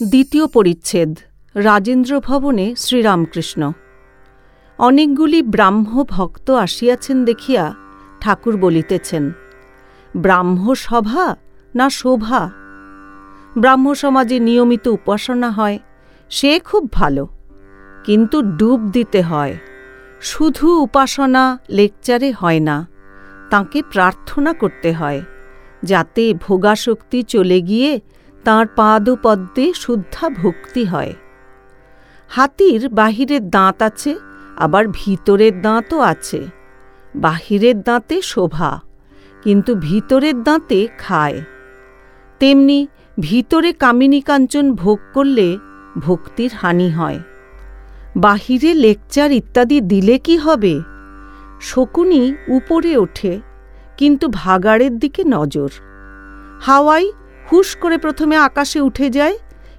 দ্বিতীয় পরিচ্ছেদ, রাজেন্দ্র ভবনে শ্রীরামকৃষ্ণ। অনেকগুলি ব্রাহ্ম ভক্ত আসিয়াছেন দেখিয়া ঠাকুর বলিতেছেন, ব্রাহ্ম সভা না শোভা? ব্রাহ্ম সমাজে নিয়মিত উপাসনা হয়, সে খুব ভালো, কিন্তু ডুব দিতে হয়। শুধু উপাসনা লেকচারে হয় না, তাকে প্রার্থনা করতে হয়, যাতে ভোগাশক্তি চলে গিয়ে তাঁর পাদপদ্মে শুদ্ধা ভক্তি হয়। হাতির বাহিরের দাঁত আছে, আবার ভিতরের দাঁতও আছে। বাহিরের দাঁতে শোভা, কিন্তু ভিতরের দাঁতে খায়। তেমনি ভিতরে কামিনী কাঞ্চন ভোগ করলে ভক্তির হানি হয়। বাহিরে লেকচার ইত্যাদি দিলে কি হবে? শকুনি উপরে ওঠে, কিন্তু ভাগাড়ের দিকে নজর। হাওয়াই হুশ করে প্রথমে আকাশে উঠে যায়,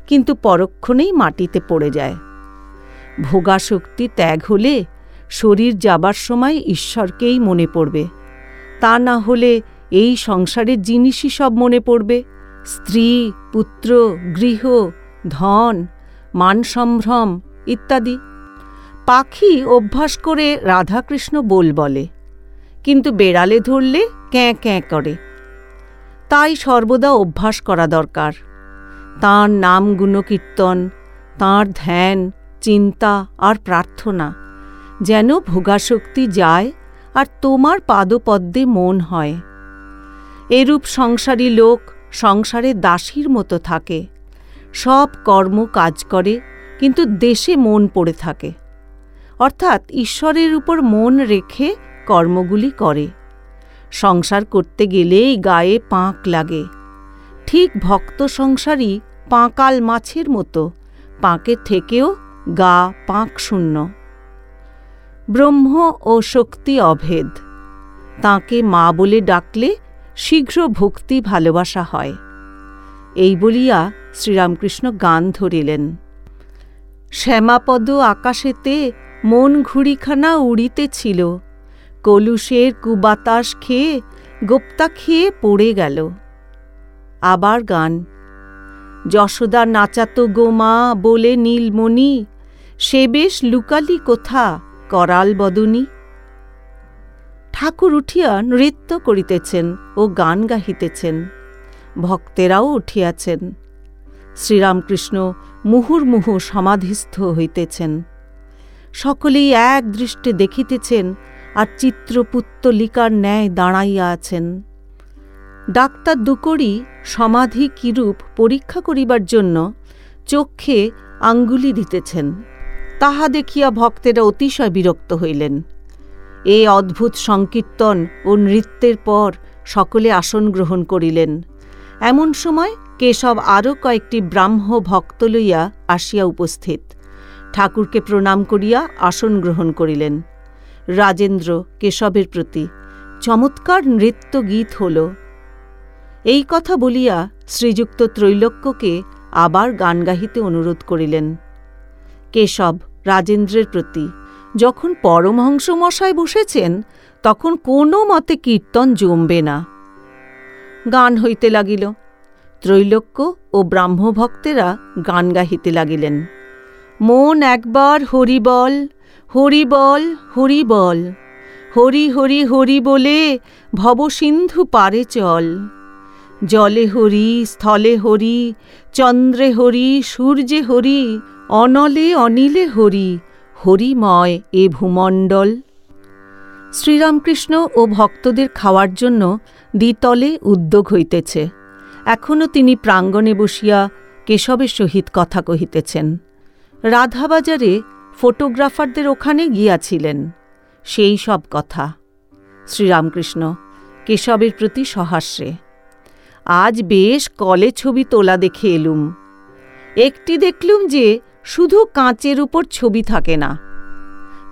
কিন্তু পরক্ষণেই মাটিতে পড়ে যায়। ভোগাশক্তি ত্যাগ হলে শরীর যাবার সময় ঈশ্বরকেই মনে পড়বে। তা না হলে এই সংসারের জিনিসই সব মনে পড়বে। স্ত্রী, পুত্র, গৃহ, ধন মানসম্ভ্রম ইত্যাদি। পাখি অভ্যাস করে রাধাকৃষ্ণ বল বলে, কিন্তু বেড়ালে ধরলে ক্যাঁ ক্যাঁ করে। তাই সর্বদা অভ্যাস করা দরকার। তাঁর নাম গুণকীর্তন, তাঁর ধ্যান, চিন্তা আর প্রার্থনা, যেন ভোগাশক্তি যায় আর তোমার পাদপদ্মে মন হয়। এরূপ সংসারী লোক সংসারে দাসীর মতো থাকে। সব কর্ম কাজ করে, কিন্তু দেশে মন পড়ে থাকে। অর্থাৎ ঈশ্বরের উপর মন রেখে কর্মগুলি করে। সংসার করতে গেলেই গায়ে পাঁক লাগে। ঠিক ভক্ত সংসারই পাঁকাল মাছের মতো পাঁকের থেকেও গা পাঁক শূন্য। ব্রহ্ম ও শক্তি অভেদ, তাকে মা বলে ডাকলে শীঘ্র ভক্তি ভালোবাসা হয়। এই বলিয়া শ্রীরামকৃষ্ণ গান ধরিলেন। শ্যামাপদ আকাশেতে মন ঘুড়িখানা উড়িতেছিল কলুষের কুবাতাস খেয়ে গোপ্তা খেয়ে পড়ে গেল। আবার গান। যশোদা নাচাতো গোমা বলে, নীলমণি, সে বেশ লুকালি কোথা করাল বদনী? ঠাকুর উঠিয়া নৃত্য করিতেছেন ও গান গাহিতেছেন। ভক্তেরাও উঠিয়াছেন। শ্রীরামকৃষ্ণ মুহুর্মুহু সমাধিস্থ হইতেছেন। সকলেই এক দৃষ্টে দেখিতেছেন আর চিত্রপুত্তলিকার ন্যায় দাঁড়াইয়া আছেন। ডাক্তার দুকড়ি সমাধি কিরূপ পরীক্ষা করিবার জন্য চক্ষে আঙ্গুলি দিতেছেন। তাহা দেখিয়া ভক্তেরা অতিশয় বিরক্ত হইলেন। এ অদ্ভুত সংকীর্তন ও নৃত্যের পর সকলে আসন গ্রহণ করিলেন। এমন সময় কেশব আরও কয়েকটি ব্রাহ্ম ভক্ত লইয়া আসিয়া উপস্থিত। ঠাকুরকে প্রণাম করিয়া আসন গ্রহণ করিলেন। রাজেন্দ্র কেশবের প্রতি। চমৎকার নৃত্য গীত হল। এই কথা বলিয়া শ্রীযুক্ত ত্রৈলোক্যকে আবার গান গাহিতে অনুরোধ করিলেন। কেশব রাজেন্দ্রের প্রতি, যখন পরমহংস মশায় বসেছেন, তখন কোনো মতে কীর্তন জমবে না। গান হইতে লাগিল। ত্রৈলোক্য ও ব্রাহ্মভক্তেরা গান গাহিতে লাগিলেন। মন একবার হরিবল হরিবল হরিবল হরি হরি হরি বলে ভবসিন্ধু পারে চল। জলে হরি, স্থলে হরি, চন্দ্রে হরি, সূর্যে হরি, অনলে অনিলে হরি, হরিময় এ ভূমণ্ডল। শ্রীরামকৃষ্ণ ও ভক্তদের খাওয়ার জন্য দ্বিতলে উদ্যোগ হইতেছে। এখনও তিনি প্রাঙ্গণে বসিয়া কেশবের সহিত কথা কহিতেছেন। রাধাবাজারে ফটোগ্রাফারদের ওখানে গিয়াছিলেন। সেই সব কথা। শ্রীরামকৃষ্ণ কেশবের প্রতি সহাস্যে আজ বেশ কলে ছবি তোলা দেখে এলুম। একটি দেখলুম যে শুধু কাঁচের উপর ছবি থাকে না।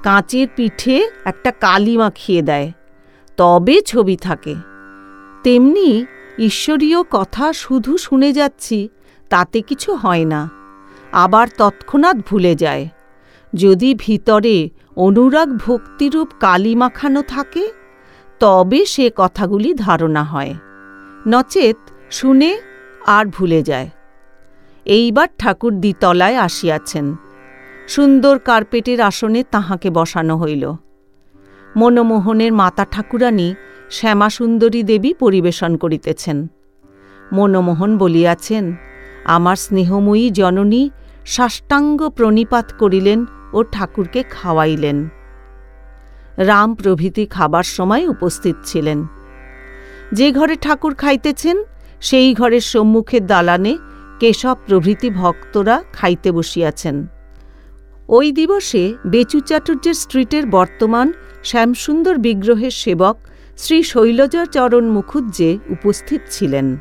কাঁচের পিঠে একটা কালি মাখিয়ে দেয়। তবে ছবি থাকে। তেমনি ঈশ্বরীয় কথা শুধু শুনে যাচ্ছি, তাতে কিছু হয় না। আবার তৎক্ষণাৎ ভুলে যায়। যদি ভিতরে অনুরাগ ভক্তিরূপ কালি মাখানো থাকে, তবে সে কথাগুলি ধারণা হয়। নচেত শুনে আর ভুলে যায়। এইবার ঠাকুর দ্বিতলায় আসিয়াছেন। সুন্দর কার্পেটের আসনে তাহাকে বসানো হইল। মনমোহনের মাতা ঠাকুরানী শ্যামাসুন্দরী দেবী পরিবেশন করিতেছেন। মনমোহন বলিয়াছেন, আমার স্নেহময়ী জননী সাষ্টাঙ্গ প্রণিপাত করিলেন ও ঠাকুরকে খাওয়াইলেন। রাম প্রভৃতি খাবার সময় উপস্থিত ছিলেন। যে ঘরে ঠাকুর খাইতেছেন, সেই ঘরের সম্মুখের দালানে কেশব প্রভৃতি ভক্তরা খাইতে বসিয়াছেন। ওই দিবসে বেচু চাটুর্যের স্ট্রিটের বর্তমান শ্যামসুন্দর বিগ্রহের সেবক শ্রী শৈলজাচরণ মুখুজ্জে উপস্থিত ছিলেন।